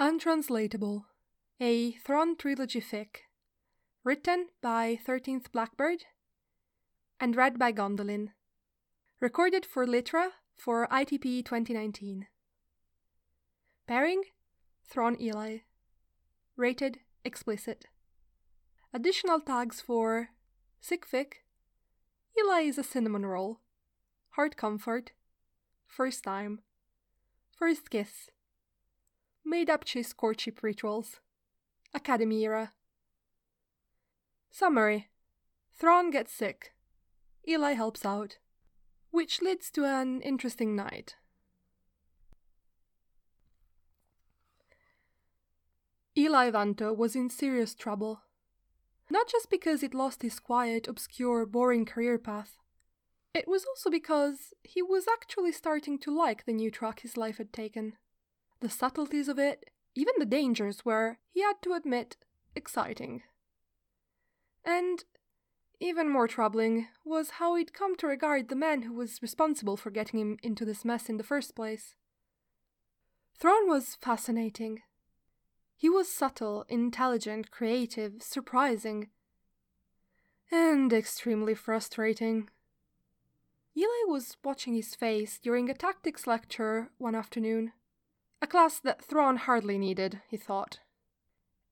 Untranslatable, a Thrawn trilogy fic, written by 13th Blackbird and read by Gondolin. Recorded for Litra for ITP 2019. Pairing Thrawn Eli. Rated explicit. Additional tags for Sick Fic. Eli is a cinnamon roll. Hurt comfort. First time. First kiss. Made up Chiss courtship rituals. Academy era. Summary Thrawn gets sick. Eli helps out. Which leads to an interesting night. Eli Vanto was in serious trouble. Not just because he'd lost his quiet, obscure, boring career path. It was also because he was actually starting to like the new track his life had taken. The subtleties of it, even the dangers, were, he had to admit, exciting. And even more troubling was how he'd come to regard the man who was responsible for getting him into this mess in the first place. Thrawn was fascinating. He was subtle, intelligent, creative, surprising, and extremely frustrating. Eli was watching his face during a tactics lecture one afternoon, a class that Thrawn hardly needed, he thought,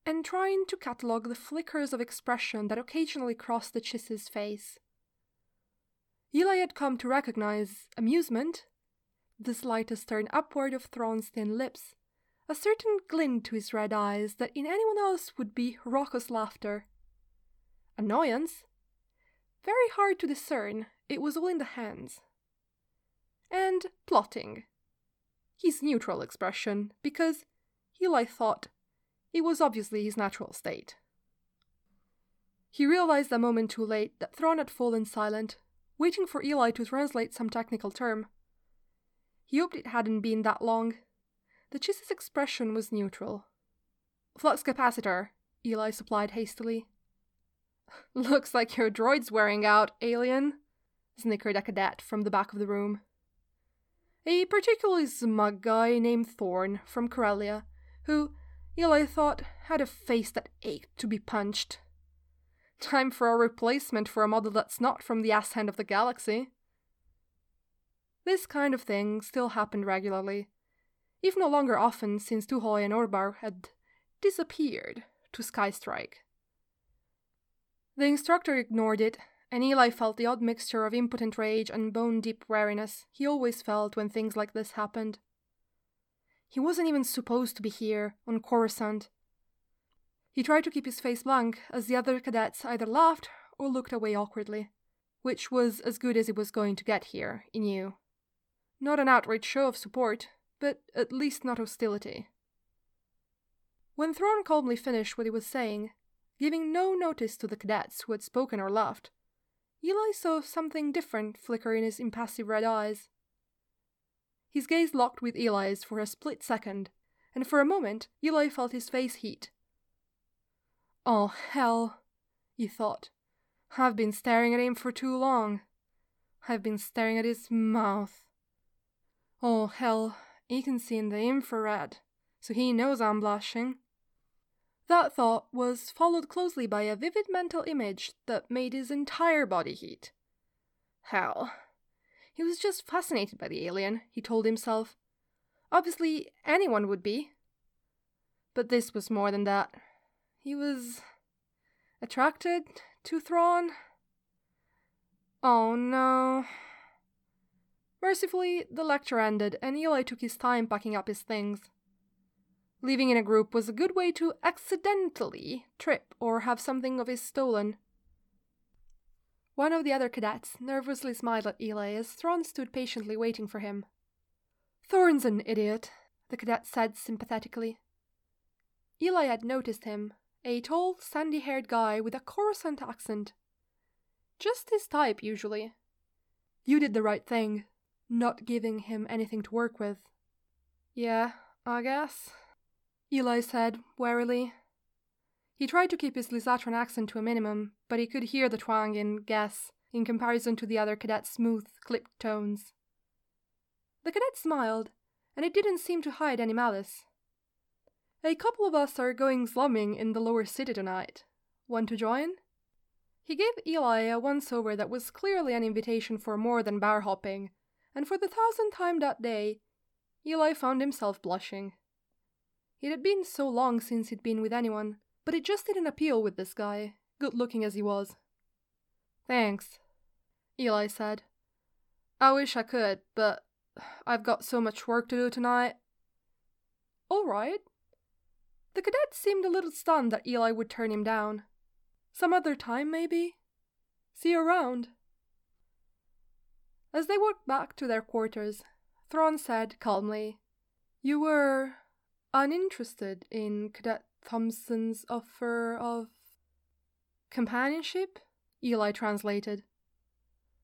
and trying to catalogue the flickers of expression that occasionally crossed the Chiss's face. Eli had come to recognize amusement, the slightest turn upward of Thrawn's thin lips, a certain glint to his red eyes that in anyone else would be raucous laughter. Annoyance? Very hard to discern, it was all in the hands. And plotting. His neutral expression, because, Eli thought, it was obviously his natural state. He realized a moment too late that Thrawn had fallen silent, waiting for Eli to translate some technical term. He hoped it hadn't been that long, the Chiss's expression was neutral. Flux capacitor, Eli supplied hastily. Looks like your droid's wearing out, alien, snickered a cadet from the back of the room. A particularly smug guy named Thorn from Corellia, who, Eli thought, had a face that ached to be punched. Time for a replacement for a model that's not from the ass end of the galaxy. This kind of thing still happened regularly, if no longer often since Tuhoy and Orbar had disappeared to Skystrike. The instructor ignored it, and Eli felt the odd mixture of impotent rage and bone deep wariness he always felt when things like this happened. He wasn't even supposed to be here, on Coruscant. He tried to keep his face blank as the other cadets either laughed or looked away awkwardly, which was as good as it was going to get here, he knew. Not an outright show of support, but at least not hostility. When Thrawn calmly finished what he was saying, giving no notice to the cadets who had spoken or laughed, Eli saw something different flicker in his impassive red eyes. His gaze locked with Eli's for a split second, and for a moment Eli felt his face heat. Oh, hell, he thought. I've been staring at him for too long. I've been staring at his mouth. Oh, hell, he can see in the infrared, so he knows I'm blushing. That thought was followed closely by a vivid mental image that made his entire body heat. Hell. He was just fascinated by the alien, he told himself. Obviously, anyone would be. But this was more than that. He was attracted to Thrawn. Oh no. Mercifully, the lecture ended, and Eli took his time packing up his things. Leaving in a group was a good way to accidentally trip or have something of his stolen. One of the other cadets nervously smiled at Eli as Thrawn stood patiently waiting for him. Thorn's an idiot, the cadet said sympathetically. Eli had noticed him, a tall, sandy haired guy with a Coruscant accent. Just his type, usually. You did the right thing, not giving him anything to work with. Yeah, I guess, Eli said warily. He tried to keep his Lysatran accent to a minimum, but he could hear the twang in guess in comparison to the other cadet's smooth, clipped tones. The cadet smiled, and it didn't seem to hide any malice. A couple of us are going slumming in the lower city tonight. Want to join? He gave Eli a once over that was clearly an invitation for more than bar hopping, and for the thousandth time that day, Eli found himself blushing. It had been so long since he'd been with anyone, but it just didn't appeal with this guy, good looking as he was. Thanks, Eli said. I wish I could, but I've got so much work to do tonight. All right. The cadet seemed a little stunned that Eli would turn him down. Some other time, maybe? See you around. As they walked back to their quarters, Thrawn said calmly, You were uninterested in Cadet Thompson's offer of companionship? Eli translated.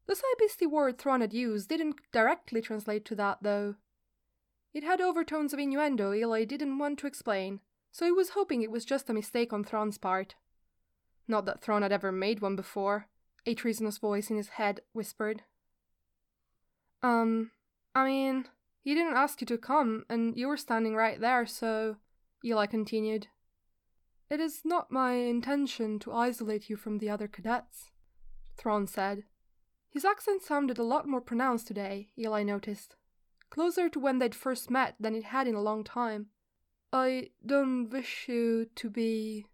The Sy Bisti word Thrawn had used didn't directly translate to that, though. It had overtones of innuendo Eli didn't want to explain, so he was hoping it was just a mistake on Thrawn's part. Not that Thrawn had ever made one before, a treasonous voice in his head whispered. Um, I mean, he didn't ask you to come, and you were standing right there, so. Eli continued. It is not my intention to isolate you from the other cadets, Thrawn said. His accent sounded a lot more pronounced today, Eli noticed. Closer to when they'd first met than it had in a long time. I don't wish you to be.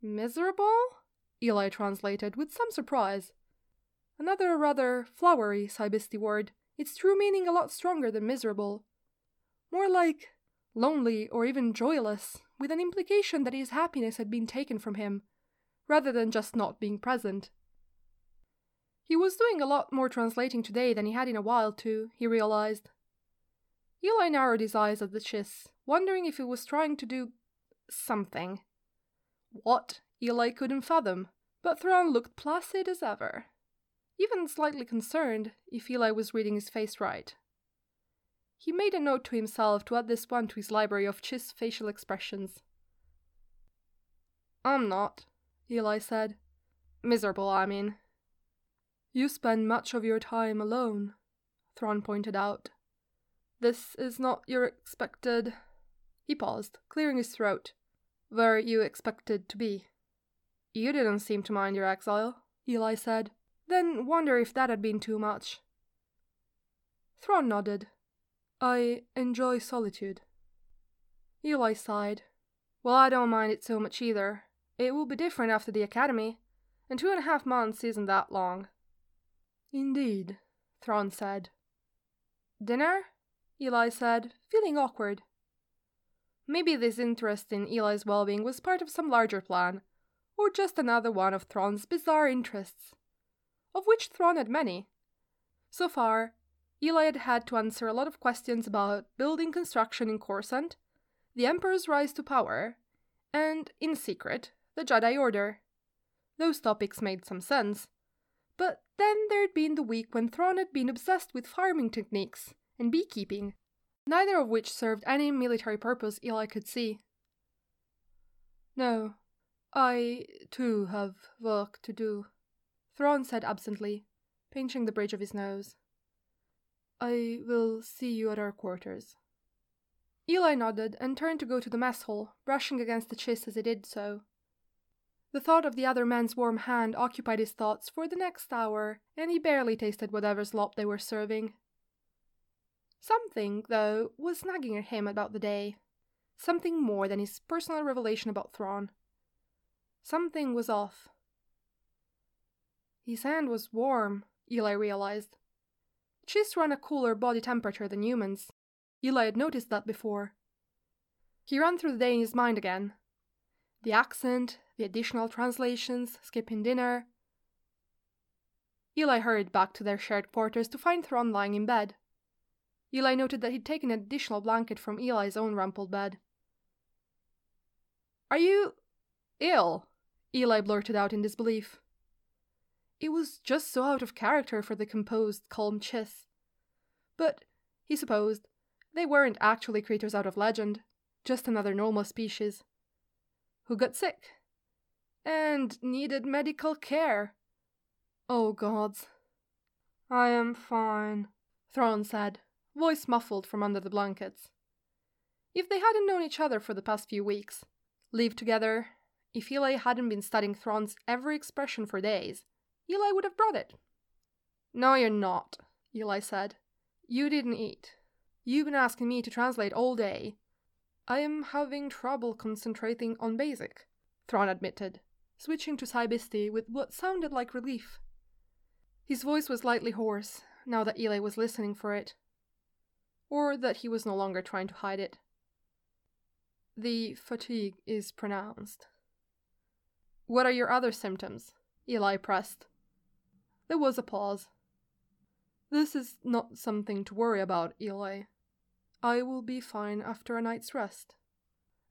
Miserable? Eli translated with some surprise. Another rather flowery Sy Bisti word, its true meaning a lot stronger than miserable. More like lonely or even joyless, with an implication that his happiness had been taken from him, rather than just not being present. He was doing a lot more translating today than he had in a while, too, he realized. Eli narrowed his eyes at the chiss, wondering if he was trying to do something. What, Eli couldn't fathom, but Thrawn looked placid as ever. Even slightly concerned, if Eli was reading his face right. He made a note to himself to add this one to his library of Chiss facial expressions. I'm not, Eli said. Miserable, I mean. You spend much of your time alone, Thrawn pointed out. This is not your expected. He paused, clearing his throat. Where you expected to be. You didn't seem to mind your exile, Eli said, then wonder if that had been too much. Thrawn nodded, I enjoy solitude. Eli sighed. Well, I don't mind it so much either. It will be different after the academy, and two and a half months isn't that long. Indeed, Thrawn said. Dinner? Eli said, feeling awkward. Maybe this interest in Eli's well being was part of some larger plan, or just another one of Thrawn's bizarre interests, of which Thrawn had many. So far, Eli had had to answer a lot of questions about building construction in Coruscant, the Emperor's rise to power, and, in secret, the Jedi Order. Those topics made some sense. But then there'd been the week when Thrawn had been obsessed with farming techniques and beekeeping, neither of which served any military purpose Eli could see. No, I, too, have work to do, Thrawn said absently, pinching the bridge of his nose. I will see you at our quarters. Eli nodded and turned to go to the mess hall, brushing against the chiss as he did so. The thought of the other man's warm hand occupied his thoughts for the next hour, and he barely tasted whatever slop they were serving. Something, though, was nagging at him about the day. Something more than his personal revelation about Thrawn. Something was off. His hand was warm, Eli realized, Chiss run a cooler body temperature than humans. Eli had noticed that before. He ran through the day in his mind again. The accent, the additional translations, skipping dinner. Eli hurried back to their shared quarters to find Thrawn lying in bed. Eli noted that he'd taken an additional blanket from Eli's own rumpled bed. Are you ill? Eli blurted out in disbelief. It was just so out of character for the composed, calm Chiss. But, he supposed, they weren't actually creatures out of legend, just another normal species. Who got sick. And needed medical care. Oh gods. I am fine, Thrawn said, voice muffled from under the blankets. If they hadn't known each other for the past few weeks, lived together, if Eli hadn't been studying Thrawn's every expression for days, Eli would have brought it. No, you're not, Eli said. You didn't eat. You've been asking me to translate all day. I am having trouble concentrating on basic, Thrawn admitted, switching to Sy Bisti with what sounded like relief. His voice was lightly hoarse, now that Eli was listening for it. Or that he was no longer trying to hide it. The fatigue is pronounced. What are your other symptoms? Eli pressed. There was a pause. This is not something to worry about, Eli. I will be fine after a night's rest.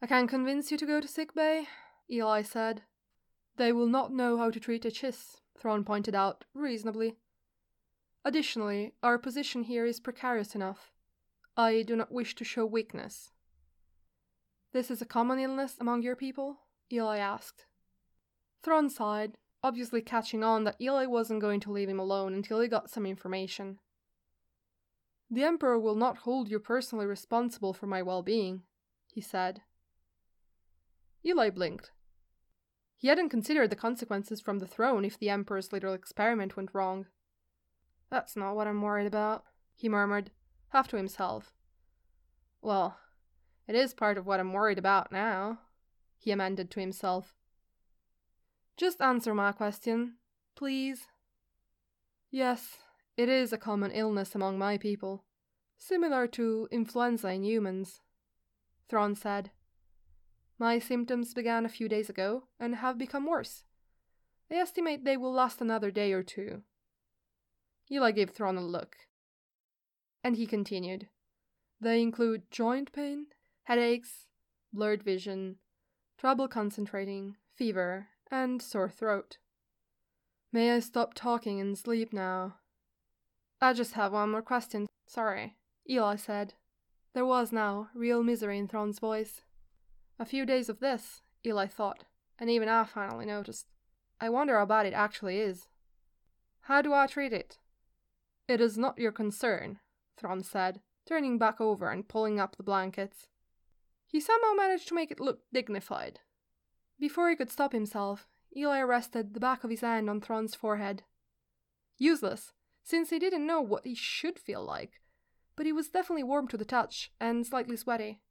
I can convince you to go to sick bay, Eli said. They will not know how to treat a chiss, Thrawn pointed out, reasonably. Additionally, our position here is precarious enough. I do not wish to show weakness. This is a common illness among your people? Eli asked. Thrawn sighed, obviously catching on that Eli wasn't going to leave him alone until he got some information. The Emperor will not hold you personally responsible for my well being, he said. Eli blinked. He hadn't considered the consequences from the throne if the Emperor's little experiment went wrong. That's not what I'm worried about, he murmured, half to himself. Well, it is part of what I'm worried about now, he amended to himself. Just answer my question, please. Yes, it is a common illness among my people, similar to influenza in humans, Thrawn said. My symptoms began a few days ago and have become worse. I estimate they will last another day or two. Eli gave Thrawn a look. And he continued. They include joint pain, headaches, blurred vision, trouble concentrating, fever, and sore throat. May I stop talking and sleep now? I just have one more question, sorry, Eli said. There was now real misery in Thrawn's voice. A few days of this, Eli thought, and even I finally noticed. I wonder how bad it actually is. How do I treat it? It is not your concern, Thrawn said, turning back over and pulling up the blankets. He somehow managed to make it look dignified, before he could stop himself, Eli rested the back of his hand on Thrawn's forehead. Useless, since he didn't know what he should feel like, but he was definitely warm to the touch and slightly sweaty.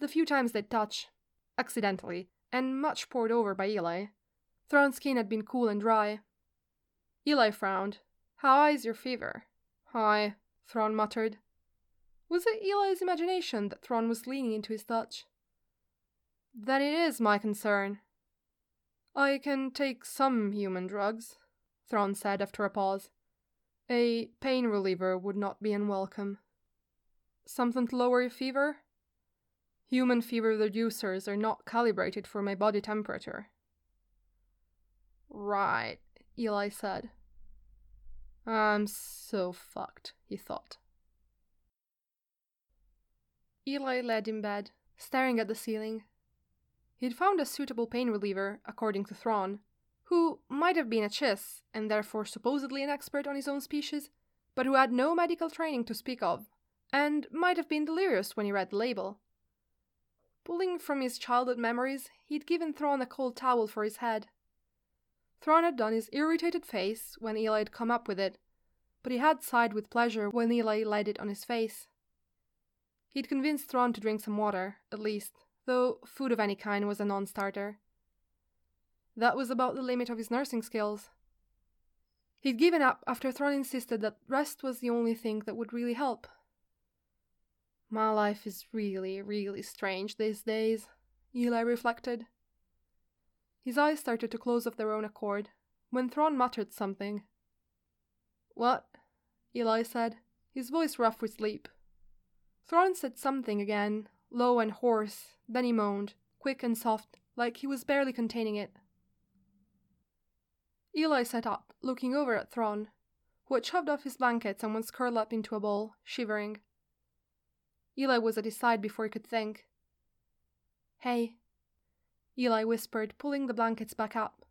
The few times they'd touch, accidentally, and much poured over by Eli, Thrawn's skin had been cool and dry. Eli frowned. How high is your fever? High, Thrawn muttered. Was it Eli's imagination that Thrawn was leaning into his touch? Then it is my concern. I can take some human drugs, Thrawn said after a pause. A pain reliever would not be unwelcome. Something to lower your fever? Human fever reducers are not calibrated for my body temperature. Right, Eli said. I'm so fucked, he thought. Eli lay in bed, staring at the ceiling, He'd found a suitable pain reliever, according to Thrawn, who might have been a Chiss, and therefore supposedly an expert on his own species, but who had no medical training to speak of, and might have been delirious when he read the label. Pulling from his childhood memories, he'd given Thrawn a cold towel for his head. Thrawn had done his irritated face when Eli had come up with it, but he had sighed with pleasure when Eli laid it on his face. He'd convinced Thrawn to drink some water, at least, though food of any kind was a non starter. That was about the limit of his nursing skills. He'd given up after Thrawn insisted that rest was the only thing that would really help. My life is really, really strange these days, Eli reflected. His eyes started to close of their own accord when Thrawn muttered something. What? Eli said, his voice rough with sleep. Thrawn said something again, low and hoarse, then he moaned, quick and soft, like he was barely containing it. Eli sat up, looking over at Thrawn, who had shoved off his blankets and was curled up into a ball, shivering. Eli was at his side before he could think. Hey, Eli whispered, pulling the blankets back up.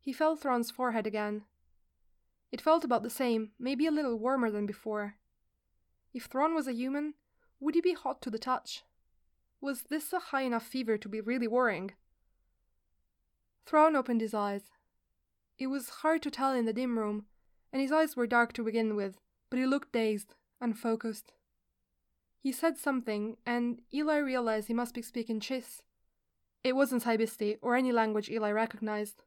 He felt Thrawn's forehead again. It felt about the same, maybe a little warmer than before. If Thrawn was a human, would he be hot to the touch? Was this a high enough fever to be really worrying? Thrawn opened his eyes. It was hard to tell in the dim room, and his eyes were dark to begin with, but he looked dazed, unfocused. He said something, and Eli realized he must be speaking Chiss. It wasn't Sy Bisti or any language Eli recognized.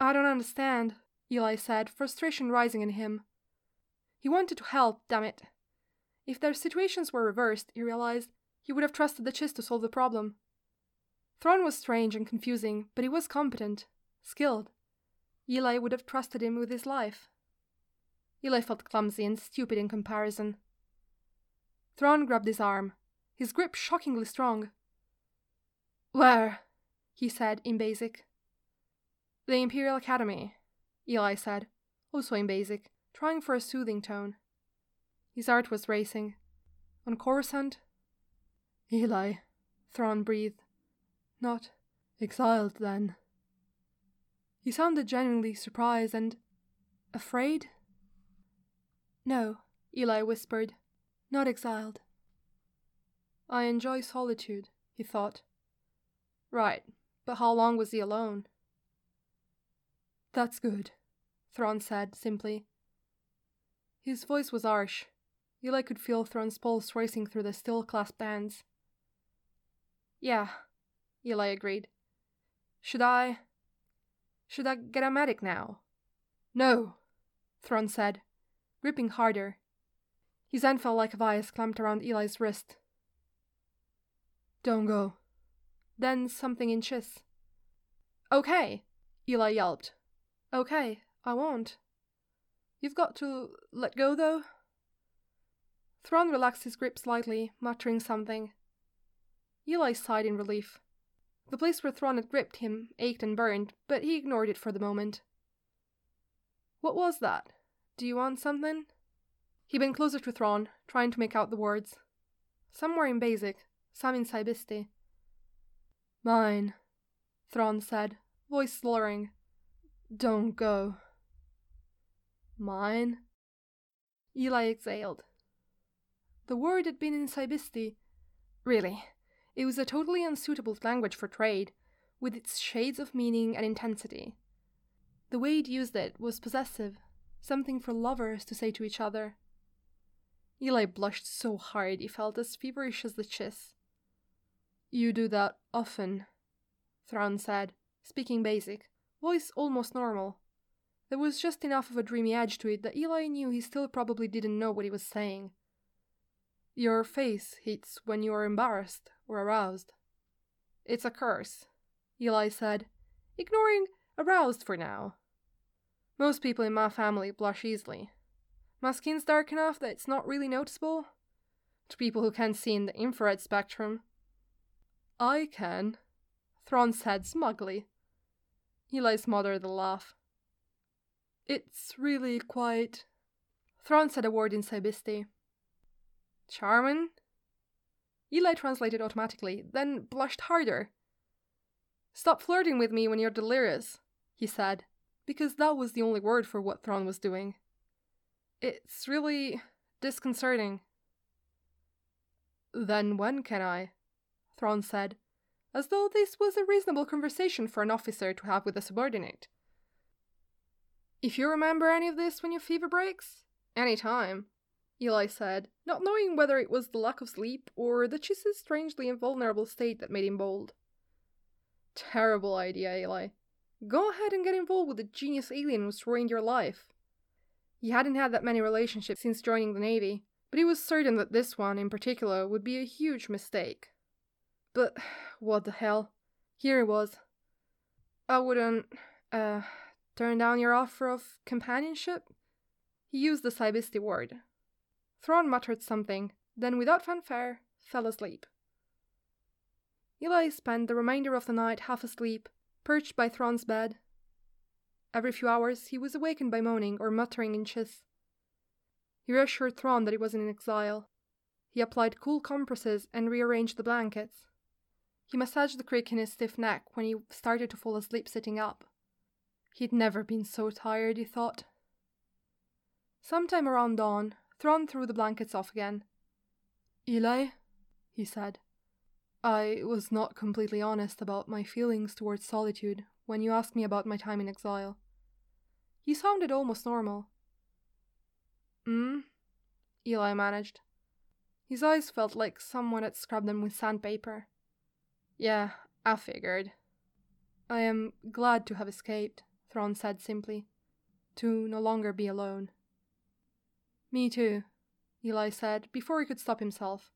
I don't understand, Eli said, frustration rising in him. He wanted to help, damn it. If their situations were reversed, he realized, he would have trusted the Chiss to solve the problem. Thrawn was strange and confusing, but he was competent, skilled. Eli would have trusted him with his life. Eli felt clumsy and stupid in comparison. Thrawn grabbed his arm, his grip shockingly strong. Where? he said in basic. The Imperial Academy, Eli said, also in basic, trying for a soothing tone. His heart was racing. On Coruscant? Eli, Thrawn breathed. Not exiled, then. He sounded genuinely surprised and afraid. No, Eli whispered. Not exiled. I enjoy solitude, he thought. Right, but how long was he alone? That's good, Thrawn said simply. His voice was harsh. Eli could feel Thrawn's pulse racing through the still clasped hands. Yeah, Eli agreed. Should I. Should I get a medic now? No, Thrawn said, gripping harder. His hand felt like a vice clamped around Eli's wrist. Don't go. Then something in Chiss. Okay, Eli yelped. Okay, I won't. You've got to let go, though. Thrawn relaxed his grip slightly, muttering something. Eli sighed in relief. The place where Thrawn had gripped him ached and burned, but he ignored it for the moment. What was that? Do you want something? He bent closer to Thrawn, trying to make out the words. Some were in Basic, some in Sy Bisti. Mine, Thrawn said, voice slurring. Don't go. Mine? Eli exhaled. The word had been in Sy Bisti. Really, it was a totally unsuitable language for trade, with its shades of meaning and intensity. The way he'd used it was possessive, something for lovers to say to each other. Eli blushed so hard he felt as feverish as the chiss. You do that often, Thrawn said, speaking basic, voice almost normal. There was just enough of a dreamy edge to it that Eli knew he still probably didn't know what he was saying. Your face hits when you are embarrassed or aroused. It's a curse, Eli said, ignoring aroused for now. Most people in my family blush easily. My skin's dark enough that it's not really noticeable. To people who can't see in the infrared spectrum. I can, Thrawn said smugly. Eli smothered a laugh. It's really quite. Thrawn said a word in Sy Bisti. Charmin? Eli translated automatically, then blushed harder. Stop flirting with me when you're delirious, he said, because that was the only word for what Thrawn was doing. It's really disconcerting. Then when can I? Thrawn said, as though this was a reasonable conversation for an officer to have with a subordinate. If you remember any of this when your fever breaks, any time, Eli said, not knowing whether it was the lack of sleep or the Chiss's strangely invulnerable state that made him bold. Terrible idea, Eli. Go ahead and get involved with the genius alien who's ruined your life. He hadn't had that many relationships since joining the Navy, but he was certain that this one, in particular, would be a huge mistake. But what the hell? Here he was. I wouldn't, uh, turn down your offer of companionship? He used the Sy Bisti word, Thrawn muttered something, then without fanfare, fell asleep. Eli spent the remainder of the night half asleep, perched by Thrawn's bed. Every few hours he was awakened by moaning or muttering in Chiss. He reassured Thrawn that he was in exile. He applied cool compresses and rearranged the blankets. He massaged the crick in his stiff neck when he started to fall asleep sitting up. He'd never been so tired, he thought. Sometime around dawn, Thrawn threw the blankets off again. Eli, he said, I was not completely honest about my feelings towards solitude when you asked me about my time in exile. You sounded almost normal. Hmm? Eli managed. His eyes felt like someone had scrubbed them with sandpaper. Yeah, I figured. I am glad to have escaped, Thrawn said simply. To no longer be alone. Me too, Eli said before he could stop himself.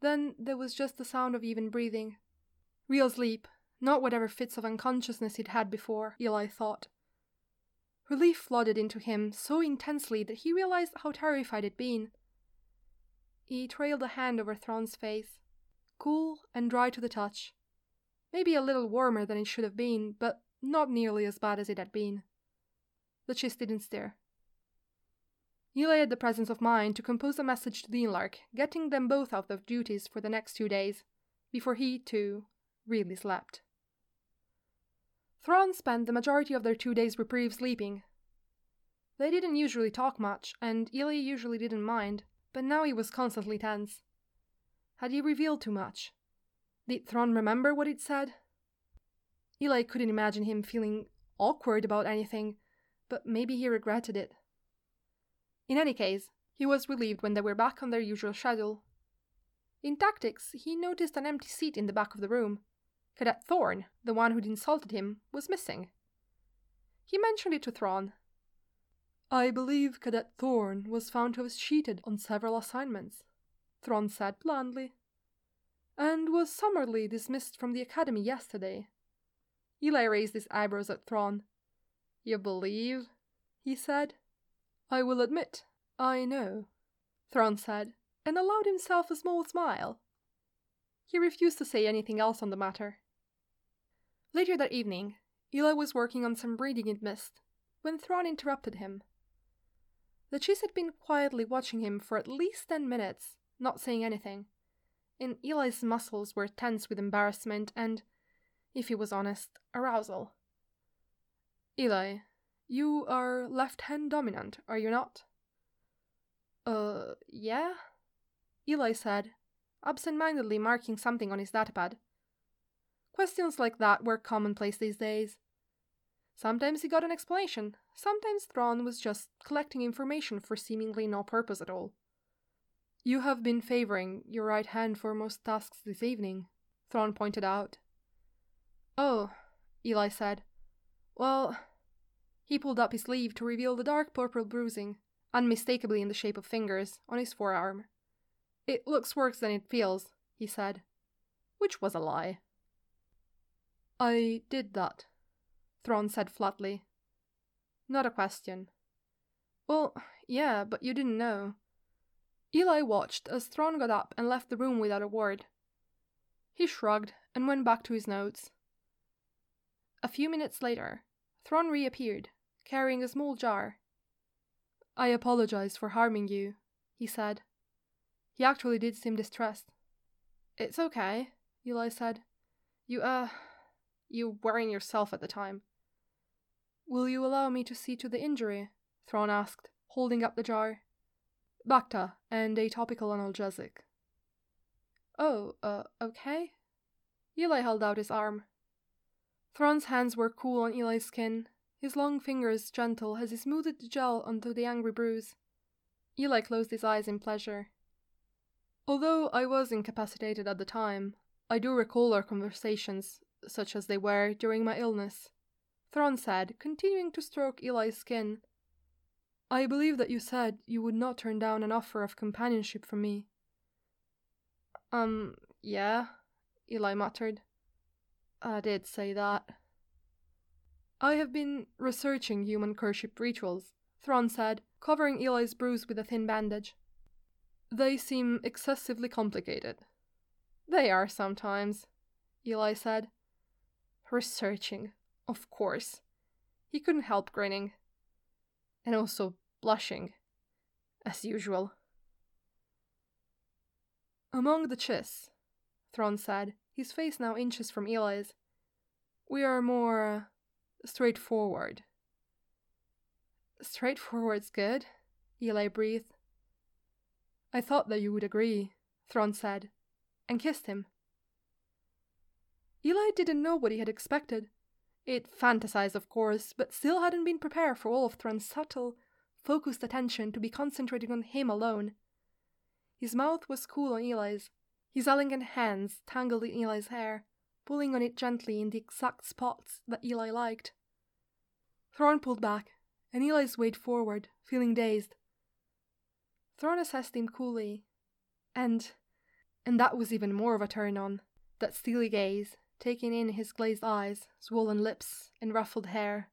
Then there was just the sound of even breathing. Real sleep, not whatever fits of unconsciousness he'd had before, Eli thought. Relief flooded into him so intensely that he realized how terrified he'd been. He trailed a hand over Thrawn's face, cool and dry to the touch. Maybe a little warmer than it should have been, but not nearly as bad as it had been. The chiss didn't stir. Eli had the presence of mind to compose a message to Dienlark, getting them both out of duties for the next two days, before he, too, really slept. Thrawn spent the majority of their two days' reprieve sleeping. They didn't usually talk much, and Eli usually didn't mind, but now he was constantly tense. Had he revealed too much? Did Thrawn remember what he'd said? Eli couldn't imagine him feeling awkward about anything, but maybe he regretted it. In any case, he was relieved when they were back on their usual schedule. In tactics, he noticed an empty seat in the back of the room, Cadet Thorn, the one who'd insulted him, was missing. He mentioned it to Thrawn. I believe Cadet Thorn was found to have cheated on several assignments, Thrawn said blandly, and was summarily dismissed from the academy yesterday. Eli raised his eyebrows at Thrawn. You believe? he said. I will admit, I know, Thrawn said, and allowed himself a small smile. He refused to say anything else on the matter. Later that evening, Eli was working on some reading in Mist when Thrawn interrupted him. The Chiss had been quietly watching him for at least ten minutes, not saying anything, and Eli's muscles were tense with embarrassment and, if he was honest, arousal. Eli, you are left hand dominant, are you not? Uh, yeah? Eli said, absent mindedly marking something on his datapad. Questions like that were commonplace these days. Sometimes he got an explanation, sometimes Thrawn was just collecting information for seemingly no purpose at all. You have been favoring your right hand for most tasks this evening, Thrawn pointed out. Oh, Eli said. Well, he pulled up his sleeve to reveal the dark purple bruising, unmistakably in the shape of fingers, on his forearm. It looks worse than it feels, he said. Which was a lie. I did that, Thrawn said flatly. Not a question. Well, yeah, but you didn't know. Eli watched as Thrawn got up and left the room without a word. He shrugged and went back to his notes. A few minutes later, Thrawn reappeared, carrying a small jar. I apologize for harming you, he said. He actually did seem distressed. It's okay, Eli said. You, uh, you wearing yourself at the time. Will you allow me to see to the injury? Thrawn asked, holding up the jar. Bacta and a topical analgesic. Oh, uh, okay. Eli held out his arm. Thrawn's hands were cool on Eli's skin, his long fingers gentle as he smoothed the gel onto the angry bruise. Eli closed his eyes in pleasure. Although I was incapacitated at the time, I do recall our conversations such as they were during my illness. Thrawn said, continuing to stroke Eli's skin. I believe that you said you would not turn down an offer of companionship from me. Um, yeah, Eli muttered. I did say that. I have been researching human courtship rituals, Thrawn said, covering Eli's bruise with a thin bandage. They seem excessively complicated. They are sometimes, Eli said, researching, of course. He couldn't help grinning. And also blushing, as usual. Among the Chiss, Thrawn said, his face now inches from Eli's, we are more straightforward. Straightforward's good, Eli breathed. I thought that you would agree, Thrawn said. and kissed him. Eli didn't know what he had expected. It fantasized, of course, but still hadn't been prepared for all of Thrawn's subtle, focused attention to be concentrating on him alone. His mouth was cool on Eli's. His elegant hands tangled in Eli's hair, pulling on it gently in the exact spots that Eli liked. Thrawn pulled back, and Eli swayed forward, feeling dazed. Thrawn assessed him coolly, and and that was even more of a turn on. That steely gaze, taking in his glazed eyes, swollen lips, and ruffled hair.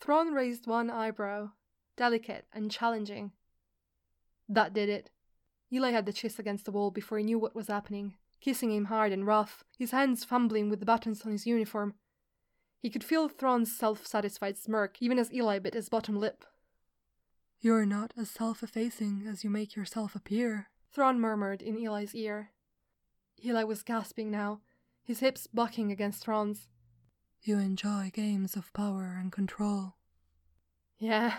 Thrawn raised one eyebrow, delicate and challenging. That did it. Eli had the Chiss against the wall before he knew what was happening, kissing him hard and rough, his hands fumbling with the buttons on his uniform. He could feel Thrawn's self satisfied smirk even as Eli bit his bottom lip. You're not as self effacing as you make yourself appear, Thrawn murmured in Eli's ear. Eli was gasping now, his hips bucking against Thrawn's. You enjoy games of power and control. Yeah,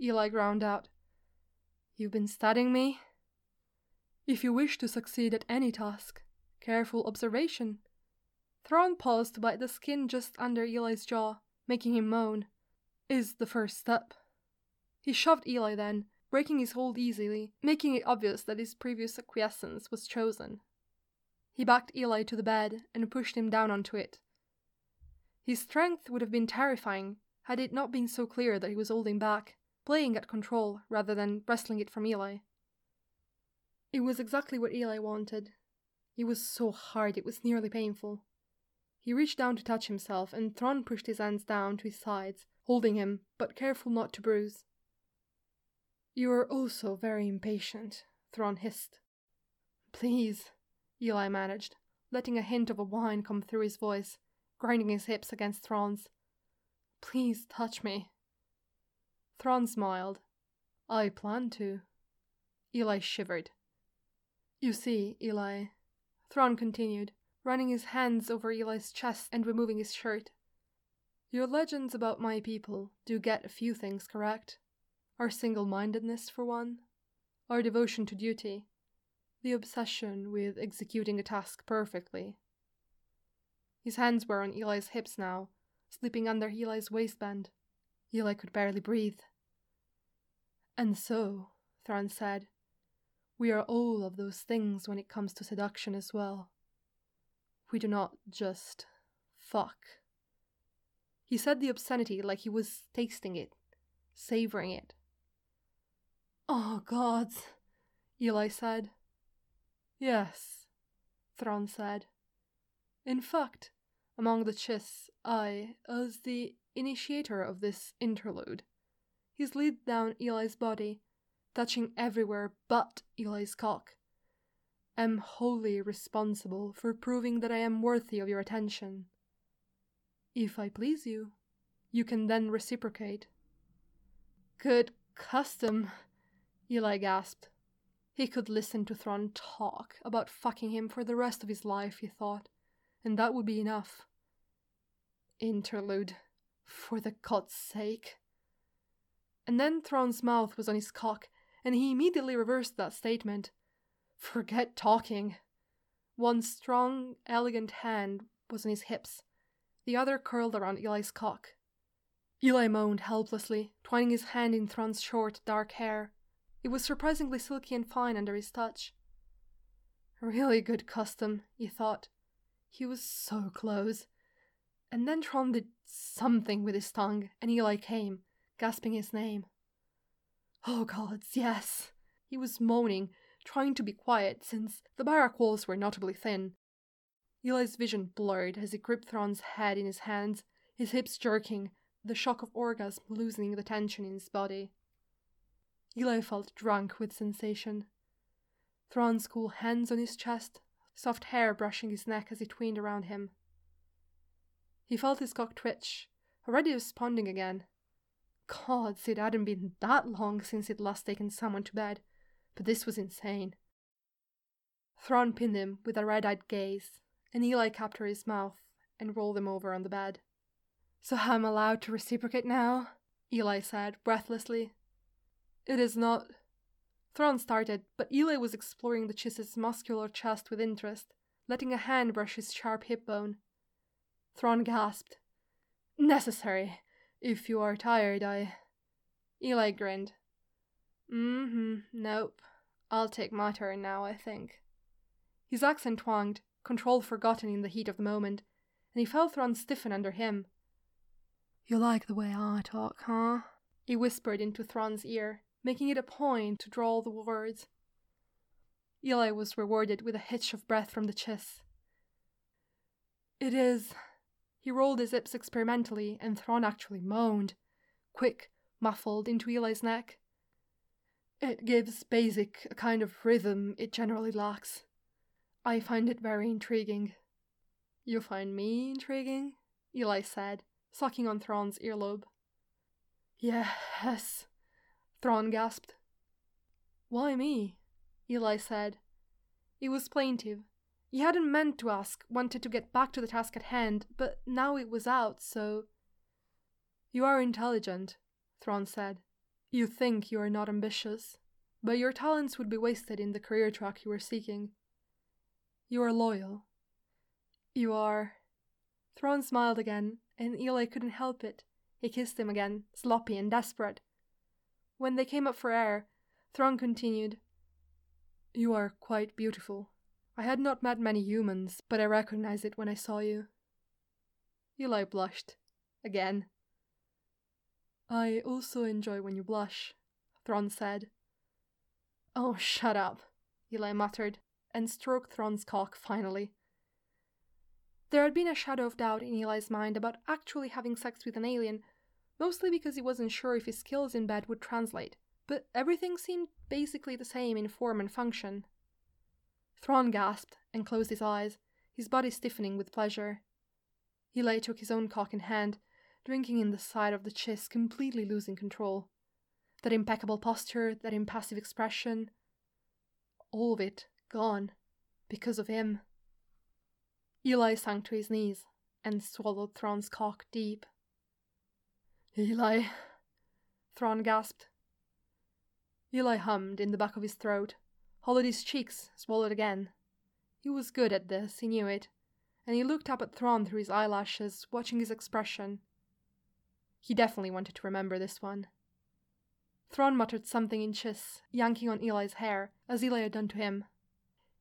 Eli ground out. You've been studying me? If you wish to succeed at any task, careful observation. Thrawn paused to bite the skin just under Eli's jaw, making him moan. Is the first step. He shoved Eli then, breaking his hold easily, making it obvious that his previous acquiescence was chosen. He backed Eli to the bed and pushed him down onto it. His strength would have been terrifying had it not been so clear that he was holding back, playing at control rather than wresting it from Eli. It was exactly what Eli wanted. It was so hard it was nearly painful. He reached down to touch himself, and Thrawn pushed his hands down to his sides, holding him, but careful not to bruise. You are oh also very impatient, Thrawn hissed. Please, Eli managed, letting a hint of a whine come through his voice, grinding his hips against Thrawn's. Please touch me. Thrawn smiled. I plan to. Eli shivered. You see, Eli, Thrawn continued, running his hands over Eli's chest and removing his shirt. Your legends about my people do get a few things correct. Our single mindedness, for one, our devotion to duty, the obsession with executing a task perfectly. His hands were on Eli's hips now, slipping under Eli's waistband. Eli could barely breathe. And so, Thrawn said, we are all of those things when it comes to seduction as well. We do not just fuck. He said the obscenity like he was tasting it, savoring it. Oh, gods, Eli said. Yes, Thrawn said. In fact, among the Chiss, I, as the initiator of this interlude, he slid down Eli's body touching everywhere but Eli's cock, am wholly responsible for proving that I am worthy of your attention. If I please you, you can then reciprocate. Good custom, Eli gasped. He could listen to Thrawn talk about fucking him for the rest of his life, he thought, and that would be enough. Interlude, for the god's sake. And then Thrawn's mouth was on his cock, and he immediately reversed that statement. Forget talking. One strong, elegant hand was on his hips, the other curled around Eli's cock. Eli moaned helplessly, twining his hand in Thrawn's short, dark hair. It was surprisingly silky and fine under his touch. Really good custom, he thought. He was so close. And then Thrawn did something with his tongue, and Eli came, gasping his name. Oh gods, yes! He was moaning, trying to be quiet since the barrack walls were notably thin. Eli's vision blurred as he gripped Thrawn's head in his hands, his hips jerking, the shock of orgasm loosening the tension in his body. Eli felt drunk with sensation. Thrawn's cool hands on his chest, soft hair brushing his neck as he twined around him. He felt his cock twitch, already responding again, gods, it hadn't been that long since he'd last taken someone to bed, but this was insane. Thrawn pinned him with a red eyed gaze, and Eli captured his mouth and rolled him over on the bed. So I'm allowed to reciprocate now? Eli said breathlessly. It is not. Thrawn started, but Eli was exploring the Chiss's muscular chest with interest, letting a hand brush his sharp hip bone. Thrawn gasped. Necessary. If you are tired, I. Eli grinned. Mm hmm, nope. I'll take my turn now, I think. His accent twanged, control forgotten in the heat of the moment, and he felt Thrawn stiffen under him. You like the way I talk, huh? He whispered into Thrawn's ear, making it a point to drawl the words. Eli was rewarded with a hitch of breath from the chiss. It is. He rolled his lips experimentally, and Thrawn actually moaned, quick, muffled, into Eli's neck. It gives Basic a kind of rhythm it generally lacks. I find it very intriguing. You find me intriguing? Eli said, sucking on Thrawn's earlobe. Yes, Thrawn gasped. Why me? Eli said. It was plaintive. He hadn't meant to ask, wanted to get back to the task at hand, but now it was out, so. You are intelligent, Thrawn said. You think you are not ambitious, but your talents would be wasted in the career track you are seeking. You are loyal. You are. Thrawn smiled again, and Eli couldn't help it. He kissed him again, sloppy and desperate. When they came up for air, Thrawn continued, You are quite beautiful. I had not met many humans, but I recognized it when I saw you. Eli blushed. Again. I also enjoy when you blush, Thrawn said. Oh, shut up, Eli muttered, and stroked Thrawn's cock finally. There had been a shadow of doubt in Eli's mind about actually having sex with an alien, mostly because he wasn't sure if his skills in bed would translate, but everything seemed basically the same in form and function. Thrawn gasped and closed his eyes, his body stiffening with pleasure. Eli took his own cock in hand, drinking in the sight of the chiss, completely losing control. That impeccable posture, that impassive expression, all of it gone because of him. Eli sank to his knees and swallowed Thrawn's cock deep. Eli, Thrawn gasped. Eli hummed in the back of his throat, his cheeks, swallowed again. He was good at this, he knew it, and he looked up at Thrawn through his eyelashes, watching his expression. He definitely wanted to remember this one. Thrawn muttered something in Chiss, yanking on Eli's hair, as Eli had done to him.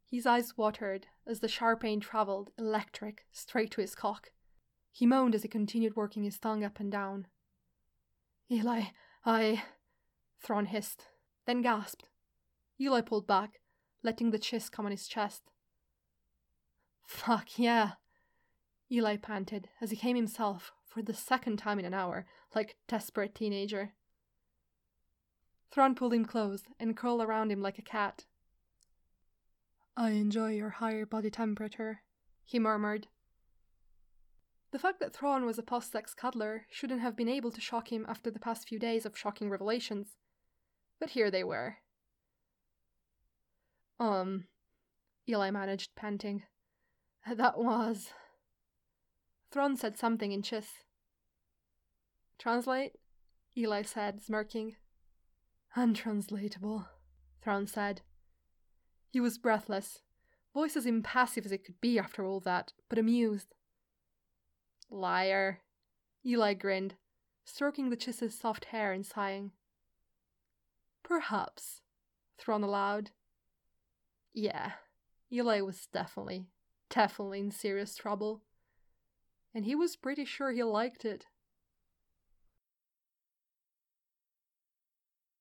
His eyes watered as the sharp pain travelled, electric, straight to his cock. He moaned as he continued working his tongue up and down. Eli, I. Thrawn hissed, then gasped. Eli pulled back, letting the chiss come on his chest. Fuck yeah. Eli panted as he came himself for the second time in an hour, like desperate teenager. Thrawn pulled him close and curled around him like a cat. I enjoy your higher body temperature, he murmured. The fact that Thrawn was a post-sex cuddler shouldn't have been able to shock him after the past few days of shocking revelations. But here they were. Um, Eli managed, panting. That was. Thrawn said something in Chiss. Translate? Eli said, smirking. Untranslatable, Thrawn said. He was breathless, voice as impassive as it could be after all that, but amused. Liar. Eli grinned, stroking the Chiss's soft hair and sighing. Perhaps, Thrawn allowed. Yeah, Eli was definitely, definitely in serious trouble. And he was pretty sure he liked it.